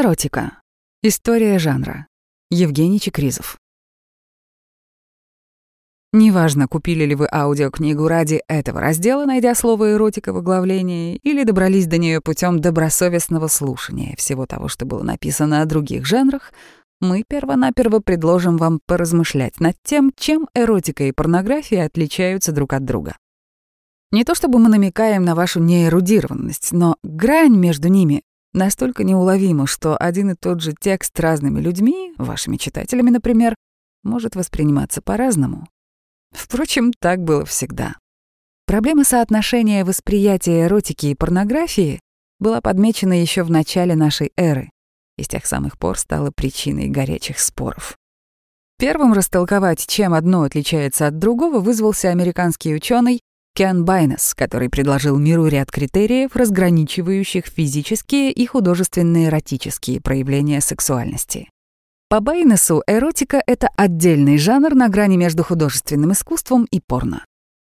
Эротика. История жанра. Евгений Чекризов. Неважно, купили ли вы аудиокнигу ради этого раздела, найдя слово «эротика» в оглавлении, или добрались до нее путем добросовестного слушания всего того, что было написано о других жанрах, мы первонаперво предложим вам поразмышлять над тем, чем эротика и порнография отличаются друг от друга. Не то чтобы мы намекаем на вашу неэрудированность, но грань между ними настолько неуловимо, что один и тот же текст разными людьми, вашими читателями, например, может восприниматься по-разному. Впрочем, так было всегда. Проблема соотношения восприятия эротики и порнографии была подмечена еще в начале нашей эры и с тех самых пор стала причиной горячих споров. Первым растолковать, чем одно отличается от другого, вызвался американский ученый Кен Байнес, который предложил миру ряд критериев, разграничивающих физические и художественные эротические проявления сексуальности. По Байнесу эротика — это отдельный жанр на грани между художественным искусством и порно.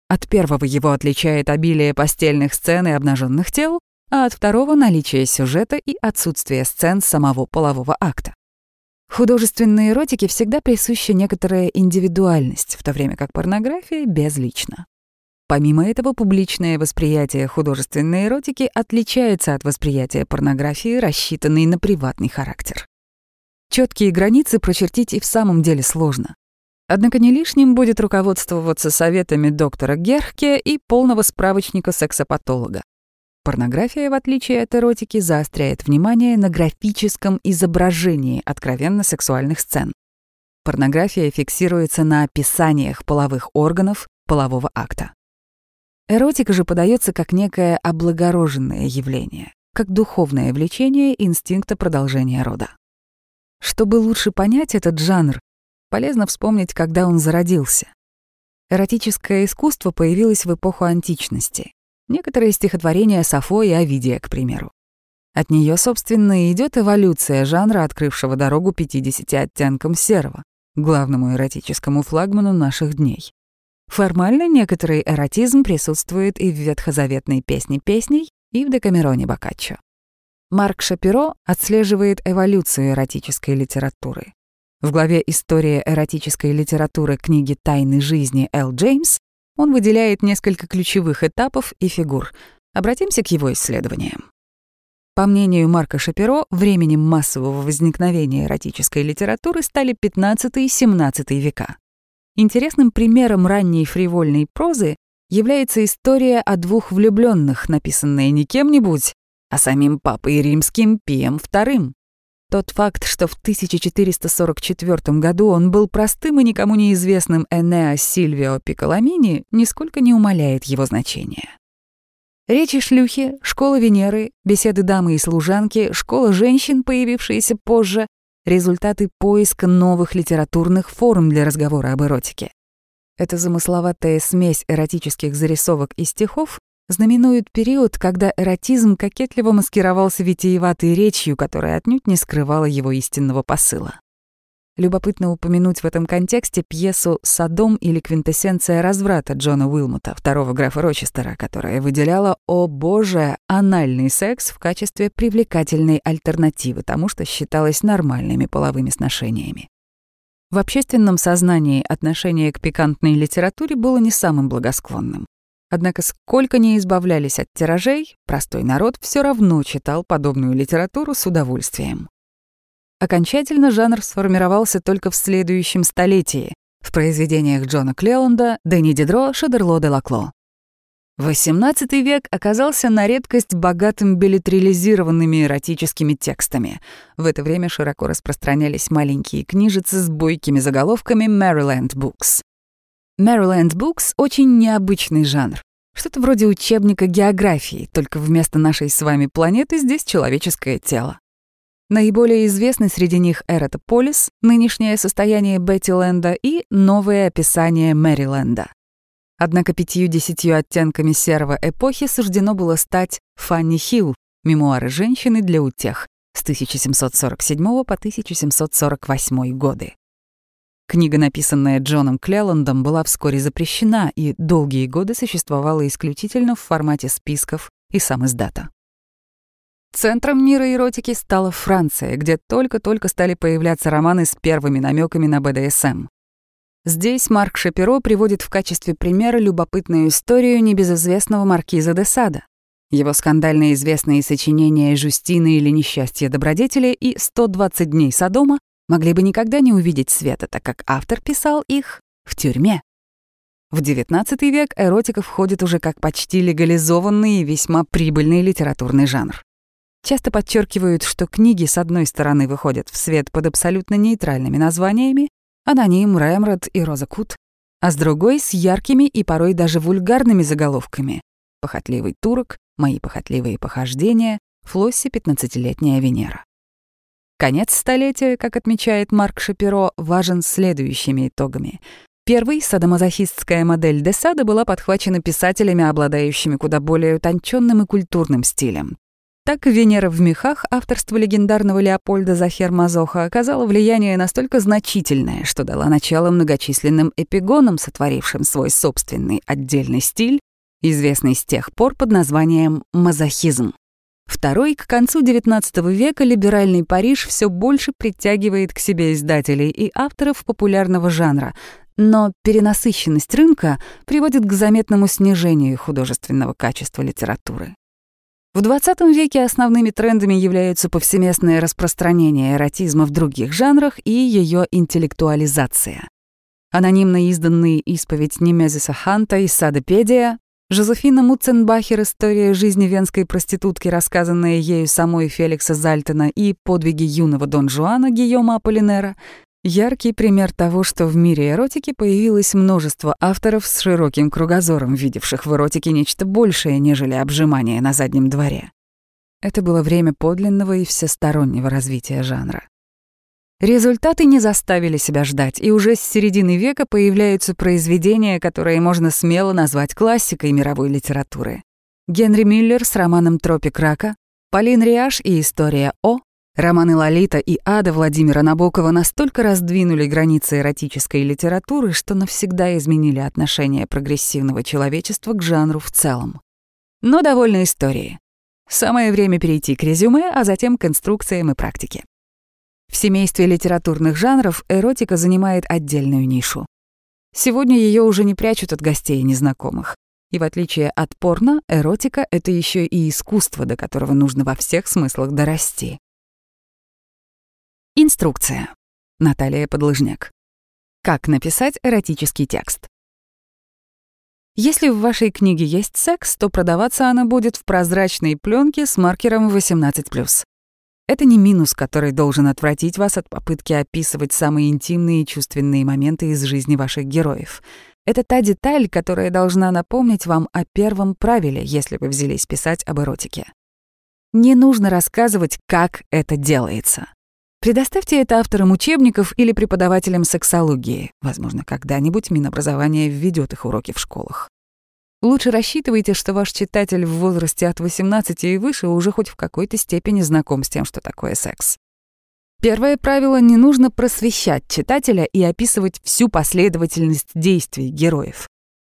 От первого его отличает обилие постельных сцен и обнаженных тел, а от второго — наличие сюжета и отсутствие сцен самого полового акта. Художественной эротике всегда присуща некоторая индивидуальность, в то время как порнография безлична. Помимо этого, публичное восприятие художественной эротики отличается от восприятия порнографии, рассчитанной на приватный характер. Четкие границы прочертить и в самом деле сложно. Однако не лишним будет руководствоваться советами доктора Герхке и полного справочника сексопатолога. Порнография, в отличие от эротики, заостряет внимание на графическом изображении откровенно сексуальных сцен. Порнография фиксируется на описаниях половых органов полового акта. Эротика же подается как некое облагороженное явление, как духовное влечение инстинкта продолжения рода. Чтобы лучше понять этот жанр, полезно вспомнить, когда он зародился. Эротическое искусство появилось в эпоху античности. Некоторые стихотворения Сафо и Овидия, к примеру. От нее, собственно, идет эволюция жанра, открывшего дорогу 50 оттенкам серого, главному эротическому флагману наших дней. Формально некоторый эротизм присутствует и в ветхозаветной песне песней, и в Декамероне Боккаччо. Марк Шапиро отслеживает эволюцию эротической литературы. В главе «История эротической литературы» книги «Тайны жизни» Эл Джеймс он выделяет несколько ключевых этапов и фигур. Обратимся к его исследованиям. По мнению Марка Шапиро, временем массового возникновения эротической литературы стали 15 и 17 века. Интересным примером ранней фривольной прозы является история о двух влюбленных, написанная не кем-нибудь, а самим папой римским Пием II. Тот факт, что в 1444 году он был простым и никому неизвестным Энеа Сильвио Пиколамини, нисколько не умаляет его значения. Речи шлюхи, школа Венеры, беседы дамы и служанки, школа женщин, появившиеся позже, результаты поиска новых литературных форм для разговора об эротике. Эта замысловатая смесь эротических зарисовок и стихов знаменует период, когда эротизм кокетливо маскировался витиеватой речью, которая отнюдь не скрывала его истинного посыла. Любопытно упомянуть в этом контексте пьесу «Содом» или «Квинтэссенция разврата» Джона Уилмота, второго графа Рочестера, которая выделяла, о боже, анальный секс в качестве привлекательной альтернативы тому, что считалось нормальными половыми сношениями. В общественном сознании отношение к пикантной литературе было не самым благосклонным. Однако сколько ни избавлялись от тиражей, простой народ все равно читал подобную литературу с удовольствием. Окончательно жанр сформировался только в следующем столетии в произведениях Джона Клеланда, Дени Дидро, Шадерло де Лакло. XVIII век оказался на редкость богатым билетрилизированными эротическими текстами. В это время широко распространялись маленькие книжицы с бойкими заголовками «Maryland Books». Maryland Books — очень необычный жанр. Что-то вроде учебника географии, только вместо нашей с вами планеты здесь человеческое тело. Наиболее известны среди них Эратополис, нынешнее состояние Беттиленда и новое описание Мэриленда. Однако пятью-десятью оттенками серого эпохи суждено было стать Фанни Хилл, мемуары женщины для утех с 1747 по 1748 годы. Книга, написанная Джоном Клелландом, была вскоре запрещена и долгие годы существовала исключительно в формате списков и сам издата. Центром мира эротики стала Франция, где только-только стали появляться романы с первыми намеками на БДСМ. Здесь Марк Шапиро приводит в качестве примера любопытную историю небезызвестного маркиза де Сада. Его скандально известные сочинения «Жустина» или «Несчастье добродетели» и «120 дней Содома» могли бы никогда не увидеть света, так как автор писал их в тюрьме. В XIX век эротика входит уже как почти легализованный и весьма прибыльный литературный жанр. Часто подчеркивают, что книги с одной стороны выходят в свет под абсолютно нейтральными названиями «Аноним», «Ремрод» и «Роза Кут», а с другой — с яркими и порой даже вульгарными заголовками «Похотливый турок», «Мои похотливые похождения», «Флосси, пятнадцатилетняя Венера». Конец столетия, как отмечает Марк Шапиро, важен следующими итогами. Первый, садомазохистская модель Десада была подхвачена писателями, обладающими куда более утонченным и культурным стилем, так «Венера в мехах» авторства легендарного Леопольда Захер Мазоха оказала влияние настолько значительное, что дала начало многочисленным эпигонам, сотворившим свой собственный отдельный стиль, известный с тех пор под названием мазохизм. Второй, к концу XIX века либеральный Париж все больше притягивает к себе издателей и авторов популярного жанра, но перенасыщенность рынка приводит к заметному снижению художественного качества литературы. В XX веке основными трендами являются повсеместное распространение эротизма в других жанрах и ее интеллектуализация. Анонимно изданные исповедь Немезиса Ханта и Садопедия, Жозефина Муценбахер «История жизни венской проститутки», рассказанная ею самой Феликса Зальтона, и подвиги юного Дон Жуана Гийома Аполлинера Яркий пример того, что в мире эротики появилось множество авторов с широким кругозором, видевших в эротике нечто большее, нежели обжимание на заднем дворе. Это было время подлинного и всестороннего развития жанра. Результаты не заставили себя ждать, и уже с середины века появляются произведения, которые можно смело назвать классикой мировой литературы. Генри Миллер с романом «Тропик рака», Полин Риаш и «История О», Романы Лолита и Ада Владимира Набокова настолько раздвинули границы эротической литературы, что навсегда изменили отношение прогрессивного человечества к жанру в целом. Но довольно истории. Самое время перейти к резюме, а затем к инструкциям и практике. В семействе литературных жанров эротика занимает отдельную нишу. Сегодня ее уже не прячут от гостей и незнакомых. И в отличие от порно, эротика — это еще и искусство, до которого нужно во всех смыслах дорасти. Инструкция. Наталья Подлыжняк. Как написать эротический текст? Если в вашей книге есть секс, то продаваться она будет в прозрачной пленке с маркером 18+. Это не минус, который должен отвратить вас от попытки описывать самые интимные и чувственные моменты из жизни ваших героев. Это та деталь, которая должна напомнить вам о первом правиле, если вы взялись писать об эротике. Не нужно рассказывать, как это делается. Предоставьте это авторам учебников или преподавателям сексологии. Возможно, когда-нибудь Минобразование введет их уроки в школах. Лучше рассчитывайте, что ваш читатель в возрасте от 18 и выше уже хоть в какой-то степени знаком с тем, что такое секс. Первое правило — не нужно просвещать читателя и описывать всю последовательность действий героев.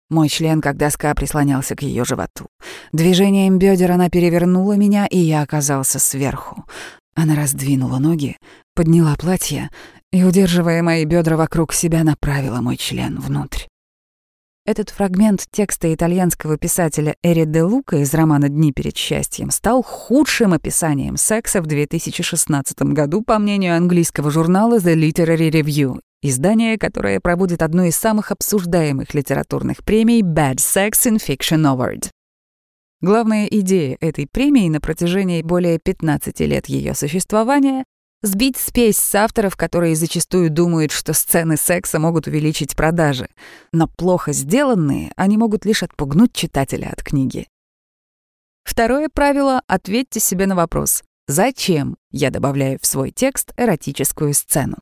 Мой член, как доска, прислонялся к ее животу. Движением бедер она перевернула меня, и я оказался сверху. Она раздвинула ноги, подняла платье и, удерживая мои бедра вокруг себя, направила мой член внутрь. Этот фрагмент текста итальянского писателя Эри де Лука из романа «Дни перед счастьем» стал худшим описанием секса в 2016 году, по мнению английского журнала The Literary Review, издание, которое проводит одну из самых обсуждаемых литературных премий Bad Sex in Fiction Award. Главная идея этой премии на протяжении более 15 лет ее существования — сбить спесь с авторов, которые зачастую думают, что сцены секса могут увеличить продажи, но плохо сделанные они могут лишь отпугнуть читателя от книги. Второе правило — ответьте себе на вопрос «Зачем я добавляю в свой текст эротическую сцену?»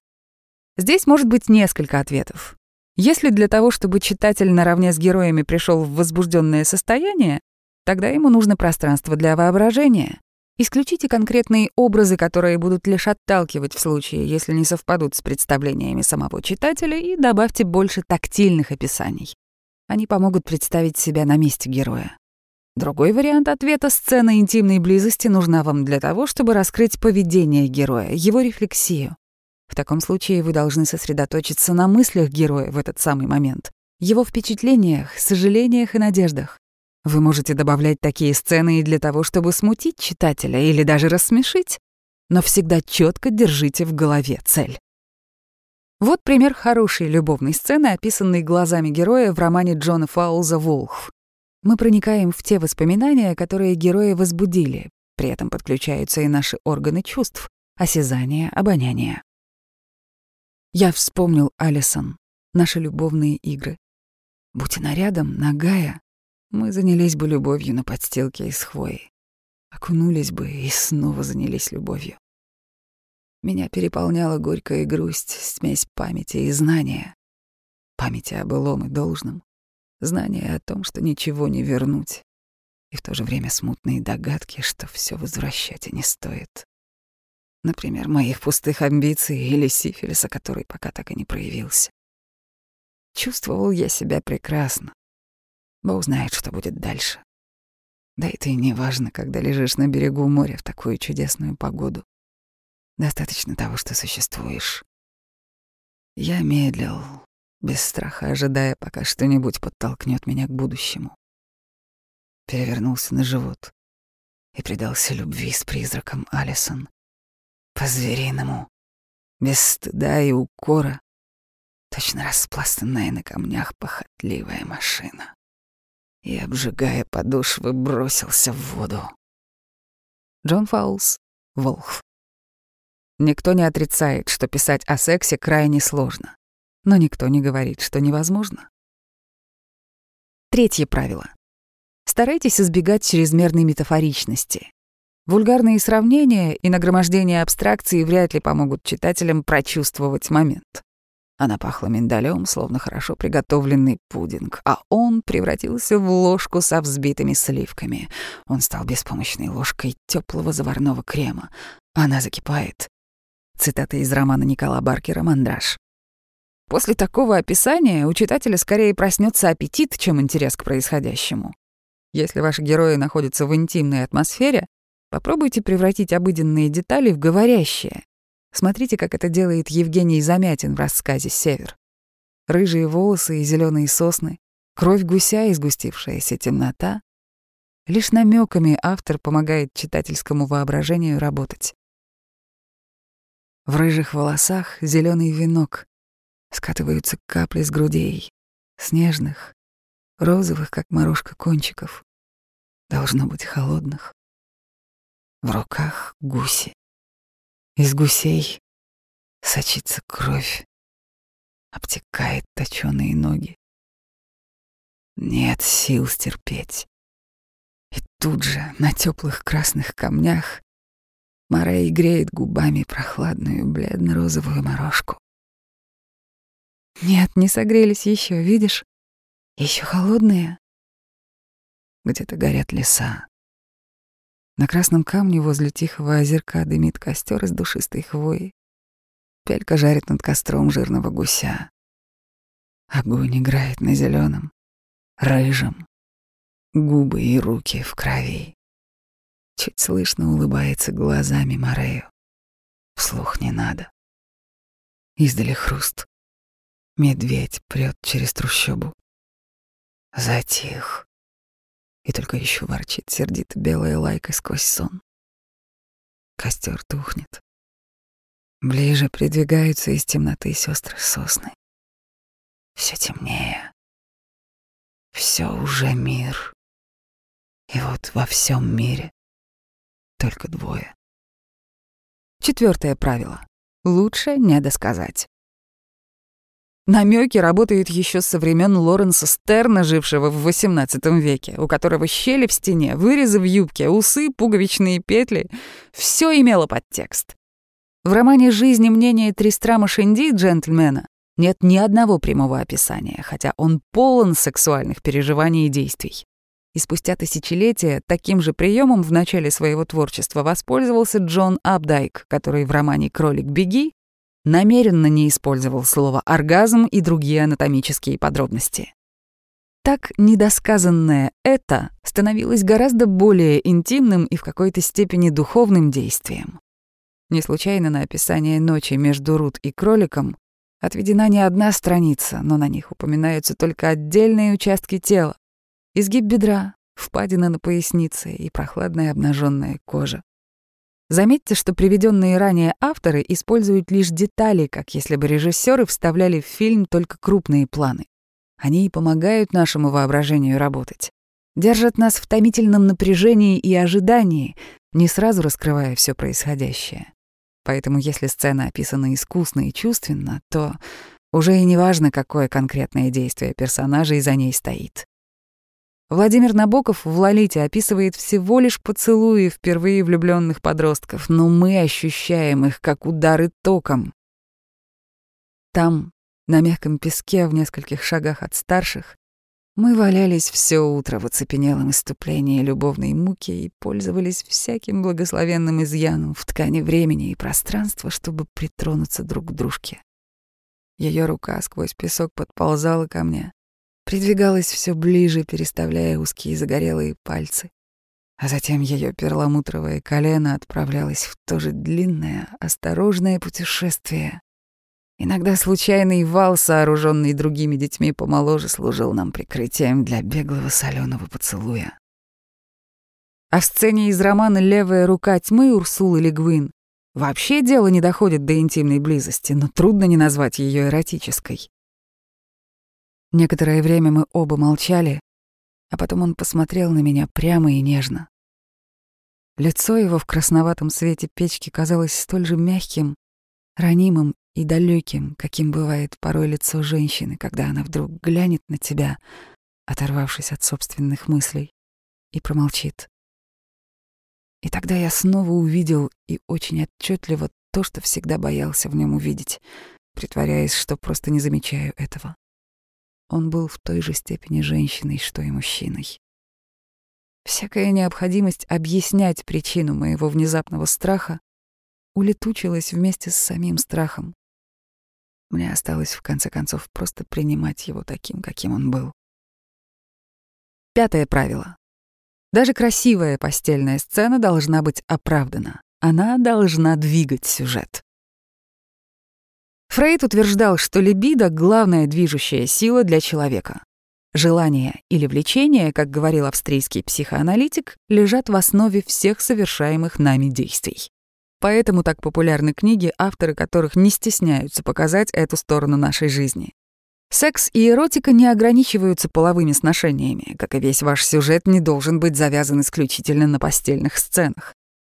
Здесь может быть несколько ответов. Если для того, чтобы читатель наравне с героями пришел в возбужденное состояние, Тогда ему нужно пространство для воображения. Исключите конкретные образы, которые будут лишь отталкивать в случае, если не совпадут с представлениями самого читателя, и добавьте больше тактильных описаний. Они помогут представить себя на месте героя. Другой вариант ответа сцена интимной близости нужна вам для того, чтобы раскрыть поведение героя, его рефлексию. В таком случае вы должны сосредоточиться на мыслях героя в этот самый момент, его впечатлениях, сожалениях и надеждах. Вы можете добавлять такие сцены и для того, чтобы смутить читателя или даже рассмешить, но всегда четко держите в голове цель. Вот пример хорошей любовной сцены, описанной глазами героя в романе Джона Фаулза «Волхв». Мы проникаем в те воспоминания, которые герои возбудили, при этом подключаются и наши органы чувств — осязание, обоняние. Я вспомнил Алисон, наши любовные игры. Будь она рядом, нагая, мы занялись бы любовью на подстилке из хвои. Окунулись бы и снова занялись любовью. Меня переполняла горькая грусть, смесь памяти и знания. Памяти о былом и должном, знание о том, что ничего не вернуть, и в то же время смутные догадки, что все возвращать и не стоит. Например, моих пустых амбиций или сифилиса, который пока так и не проявился. Чувствовал я себя прекрасно. Бог знает, что будет дальше. Да и не важно, когда лежишь на берегу моря в такую чудесную погоду. Достаточно того, что существуешь. Я медлил, без страха ожидая, пока что-нибудь подтолкнет меня к будущему. Перевернулся на живот и предался любви с призраком Алисон. По-звериному, без стыда и укора, точно распластанная на камнях похотливая машина. И, обжигая подошвы, бросился в воду. Джон Фаулс, Волхв. Никто не отрицает, что писать о сексе крайне сложно но никто не говорит, что невозможно. Третье правило. Старайтесь избегать чрезмерной метафоричности. Вульгарные сравнения и нагромождение абстракций вряд ли помогут читателям прочувствовать момент. Она пахла миндалем, словно хорошо приготовленный пудинг, а он превратился в ложку со взбитыми сливками. Он стал беспомощной ложкой теплого заварного крема. Она закипает. Цитата из романа Никола Баркера «Мандраж». После такого описания у читателя скорее проснется аппетит, чем интерес к происходящему. Если ваши герои находятся в интимной атмосфере, попробуйте превратить обыденные детали в говорящие. Смотрите, как это делает Евгений Замятин в рассказе «Север». Рыжие волосы и зеленые сосны, кровь гуся и сгустившаяся темнота. Лишь намеками автор помогает читательскому воображению работать. В рыжих волосах зеленый венок, скатываются капли с грудей, снежных, розовых, как морожка кончиков, должно быть холодных. В руках гуси. Из гусей сочится кровь, обтекает точёные ноги. Нет сил стерпеть. И тут же на теплых красных камнях Морей греет губами прохладную бледно-розовую морожку. Нет, не согрелись еще, видишь? Еще холодные. Где-то горят леса. На красном камне возле тихого озерка дымит костер из душистой хвои. Пелька жарит над костром жирного гуся. Огонь играет на зеленом, рыжем. Губы и руки в крови. Чуть слышно улыбается глазами Морею. Вслух не надо. Издали хруст. Медведь прет через трущобу. Затих. И только еще ворчит сердито белая лайка сквозь сон. Костер тухнет. Ближе придвигаются из темноты сестры сосны. Все темнее. Все уже мир. И вот во всем мире только двое. Четвертое правило. Лучше не досказать. Намеки работают еще со времен Лоренса Стерна, жившего в XVIII веке, у которого щели в стене, вырезы в юбке, усы, пуговичные петли — все имело подтекст. В романе «Жизнь и мнение Тристрама Шенди» джентльмена нет ни одного прямого описания, хотя он полон сексуальных переживаний и действий. И спустя тысячелетия таким же приемом в начале своего творчества воспользовался Джон Абдайк, который в романе «Кролик, беги» намеренно не использовал слово «оргазм» и другие анатомические подробности. так недосказанное «это» становилось гораздо более интимным и в какой-то степени духовным действием. Не случайно на описание ночи между Рут и кроликом отведена не одна страница, но на них упоминаются только отдельные участки тела. Изгиб бедра, впадина на пояснице и прохладная обнаженная кожа. Заметьте, что приведенные ранее авторы используют лишь детали, как если бы режиссеры вставляли в фильм только крупные планы. Они и помогают нашему воображению работать. Держат нас в томительном напряжении и ожидании, не сразу раскрывая все происходящее. Поэтому если сцена описана искусно и чувственно, то уже и не важно, какое конкретное действие персонажей за ней стоит. Владимир Набоков в «Лолите» описывает всего лишь поцелуи впервые влюбленных подростков, но мы ощущаем их как удары током. Там, на мягком песке в нескольких шагах от старших, мы валялись все утро в оцепенелом иступлении любовной муки и пользовались всяким благословенным изъяном в ткани времени и пространства, чтобы притронуться друг к дружке. Ее рука сквозь песок подползала ко мне, придвигалась все ближе, переставляя узкие загорелые пальцы. А затем ее перламутровое колено отправлялось в то же длинное, осторожное путешествие. Иногда случайный вал, сооруженный другими детьми помоложе, служил нам прикрытием для беглого соленого поцелуя. А в сцене из романа «Левая рука тьмы» Урсулы Легвин вообще дело не доходит до интимной близости, но трудно не назвать ее эротической. Некоторое время мы оба молчали, а потом он посмотрел на меня прямо и нежно. Лицо его в красноватом свете печки казалось столь же мягким, ранимым и далеким, каким бывает порой лицо женщины, когда она вдруг глянет на тебя, оторвавшись от собственных мыслей, и промолчит. И тогда я снова увидел и очень отчетливо то, что всегда боялся в нем увидеть, притворяясь, что просто не замечаю этого. Он был в той же степени женщиной, что и мужчиной. Всякая необходимость объяснять причину моего внезапного страха улетучилась вместе с самим страхом. Мне осталось, в конце концов, просто принимать его таким, каким он был. Пятое правило. Даже красивая постельная сцена должна быть оправдана. Она должна двигать сюжет. Фрейд утверждал, что либидо — главная движущая сила для человека. Желание или влечение, как говорил австрийский психоаналитик, лежат в основе всех совершаемых нами действий. Поэтому так популярны книги, авторы которых не стесняются показать эту сторону нашей жизни. Секс и эротика не ограничиваются половыми сношениями, как и весь ваш сюжет не должен быть завязан исключительно на постельных сценах.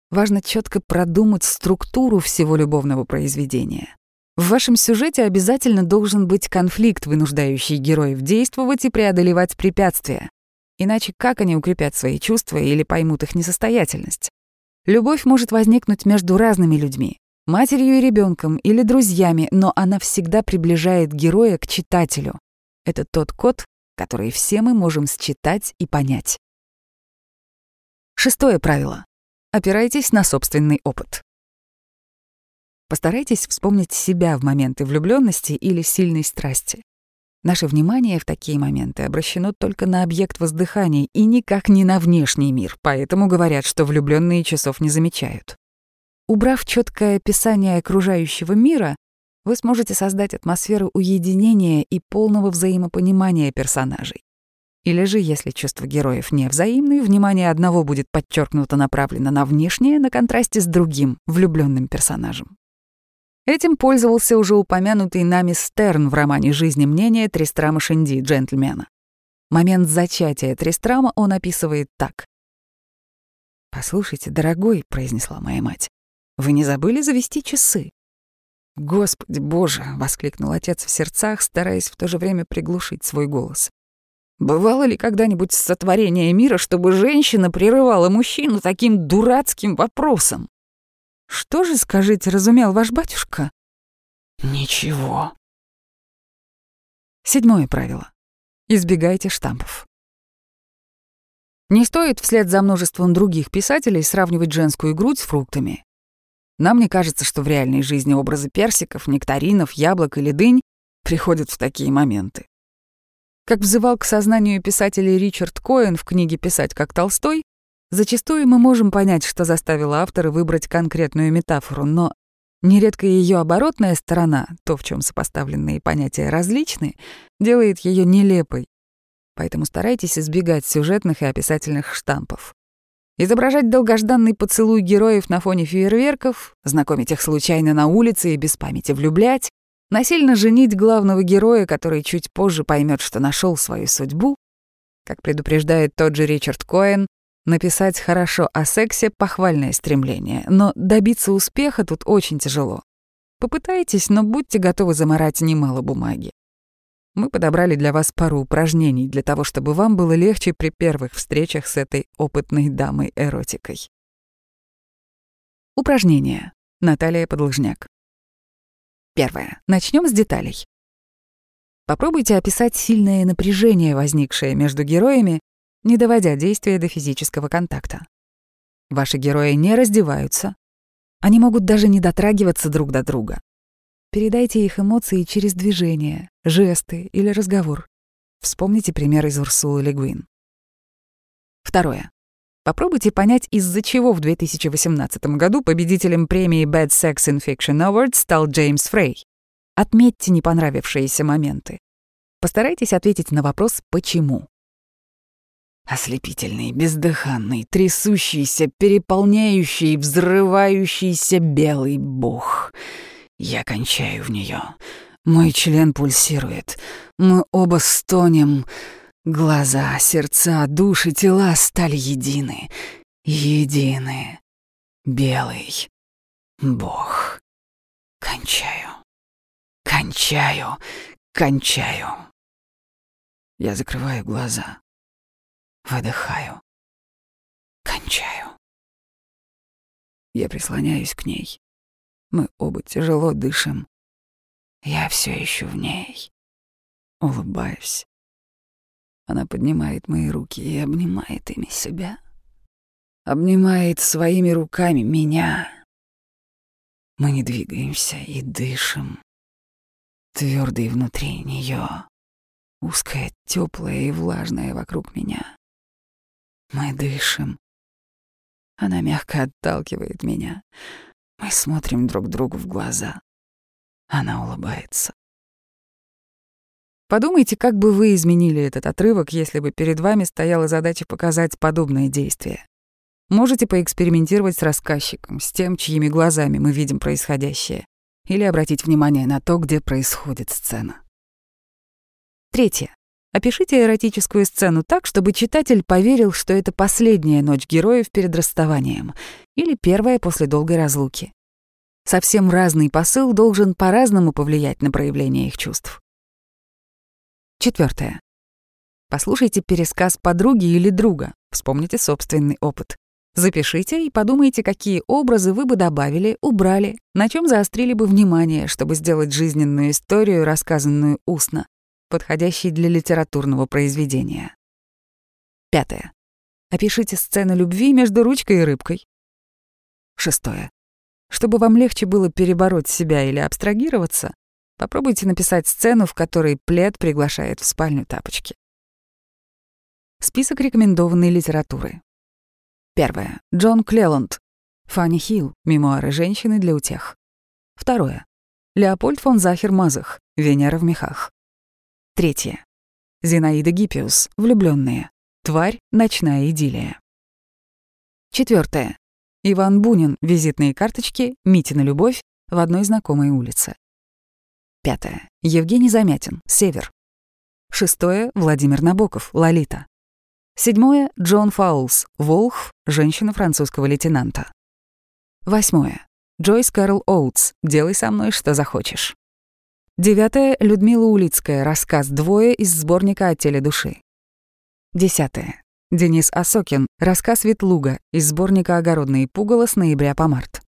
Важно четко продумать структуру всего любовного произведения. В вашем сюжете обязательно должен быть конфликт, вынуждающий героев действовать и преодолевать препятствия. Иначе как они укрепят свои чувства или поймут их несостоятельность? Любовь может возникнуть между разными людьми, матерью и ребенком или друзьями, но она всегда приближает героя к читателю. Это тот код, который все мы можем считать и понять. Шестое правило. Опирайтесь на собственный опыт. Постарайтесь вспомнить себя в моменты влюбленности или сильной страсти. Наше внимание в такие моменты обращено только на объект воздыхания и никак не на внешний мир, поэтому говорят, что влюбленные часов не замечают. Убрав четкое описание окружающего мира, вы сможете создать атмосферу уединения и полного взаимопонимания персонажей. Или же, если чувства героев не взаимны, внимание одного будет подчеркнуто направлено на внешнее на контрасте с другим, влюбленным персонажем. Этим пользовался уже упомянутый нами Стерн в романе «Жизнь и мнение» Тристрама Шинди, джентльмена. Момент зачатия Тристрама он описывает так. «Послушайте, дорогой», — произнесла моя мать, — «вы не забыли завести часы?» «Господи боже!» — воскликнул отец в сердцах, стараясь в то же время приглушить свой голос. «Бывало ли когда-нибудь сотворение мира, чтобы женщина прерывала мужчину таким дурацким вопросом?» Что же, скажите, разумел ваш батюшка? Ничего. Седьмое правило. Избегайте штампов. Не стоит вслед за множеством других писателей сравнивать женскую грудь с фруктами. Нам не кажется, что в реальной жизни образы персиков, нектаринов, яблок или дынь приходят в такие моменты. Как взывал к сознанию писатель Ричард Коэн в книге «Писать как Толстой», зачастую мы можем понять, что заставило автора выбрать конкретную метафору, но нередко ее оборотная сторона, то, в чем сопоставленные понятия различны, делает ее нелепой. Поэтому старайтесь избегать сюжетных и описательных штампов. Изображать долгожданный поцелуй героев на фоне фейерверков, знакомить их случайно на улице и без памяти влюблять, насильно женить главного героя, который чуть позже поймет, что нашел свою судьбу, как предупреждает тот же Ричард Коэн, написать хорошо о сексе — похвальное стремление, но добиться успеха тут очень тяжело. Попытайтесь, но будьте готовы заморать немало бумаги. Мы подобрали для вас пару упражнений для того, чтобы вам было легче при первых встречах с этой опытной дамой-эротикой. Упражнение. Наталья Подлыжняк. Первое. Начнем с деталей. Попробуйте описать сильное напряжение, возникшее между героями, не доводя действия до физического контакта. Ваши герои не раздеваются. Они могут даже не дотрагиваться друг до друга. Передайте их эмоции через движение, жесты или разговор. Вспомните пример из Урсулы Легуин. Второе. Попробуйте понять, из-за чего в 2018 году победителем премии Bad Sex in Fiction Awards стал Джеймс Фрей. Отметьте не понравившиеся моменты. Постарайтесь ответить на вопрос «почему?». Ослепительный, бездыханный, трясущийся, переполняющий, взрывающийся белый бог. Я кончаю в нее. Мой член пульсирует. Мы оба стонем. Глаза, сердца, души, тела стали едины. Едины. Белый. Бог. Кончаю. Кончаю. Кончаю. Я закрываю глаза. Выдыхаю. Кончаю. Я прислоняюсь к ней. Мы оба тяжело дышим. Я все еще в ней. Улыбаюсь. Она поднимает мои руки и обнимает ими себя. Обнимает своими руками меня. Мы не двигаемся и дышим. Твердый внутри нее, узкое, теплое и влажное вокруг меня. Мы дышим. Она мягко отталкивает меня. Мы смотрим друг другу в глаза. Она улыбается. Подумайте, как бы вы изменили этот отрывок, если бы перед вами стояла задача показать подобное действие. Можете поэкспериментировать с рассказчиком, с тем, чьими глазами мы видим происходящее, или обратить внимание на то, где происходит сцена. Третье. Опишите эротическую сцену так, чтобы читатель поверил, что это последняя ночь героев перед расставанием или первая после долгой разлуки. Совсем разный посыл должен по-разному повлиять на проявление их чувств. Четвертое. Послушайте пересказ подруги или друга, вспомните собственный опыт. Запишите и подумайте, какие образы вы бы добавили, убрали, на чем заострили бы внимание, чтобы сделать жизненную историю, рассказанную устно, подходящей для литературного произведения. Пятое. Опишите сцену любви между ручкой и рыбкой. Шестое. Чтобы вам легче было перебороть себя или абстрагироваться, Попробуйте написать сцену, в которой плед приглашает в спальню тапочки. Список рекомендованной литературы. Первое. Джон Клеланд. Фанни Хилл. Мемуары женщины для утех. Второе. Леопольд фон Захер-Мазах. Венера в мехах. Третье. Зинаида Гиппиус. Влюбленные. Тварь. Ночная идиллия. Четвертое. Иван Бунин. Визитные карточки. Митина любовь. В одной знакомой улице. Пятое. Евгений Замятин, Север. Шестое. Владимир Набоков, Лолита. Седьмое. Джон Фаулс, Волхв, женщина французского лейтенанта. Восьмое. Джойс Кэрол Оутс, «Делай со мной, что захочешь». Девятое. Людмила Улицкая, рассказ «Двое» из сборника «О теле души». Десятое. Денис Осокин, рассказ «Ветлуга» из сборника «Огородные пугала» с ноября по март.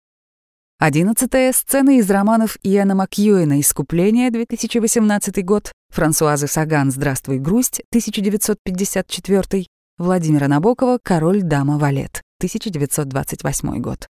Одиннадцатая сцена из романов Иэна Макьюэна «Искупление» 2018 год, Франсуазы Саган «Здравствуй, грусть» 1954, Владимира Набокова «Король, дама, валет» 1928 год.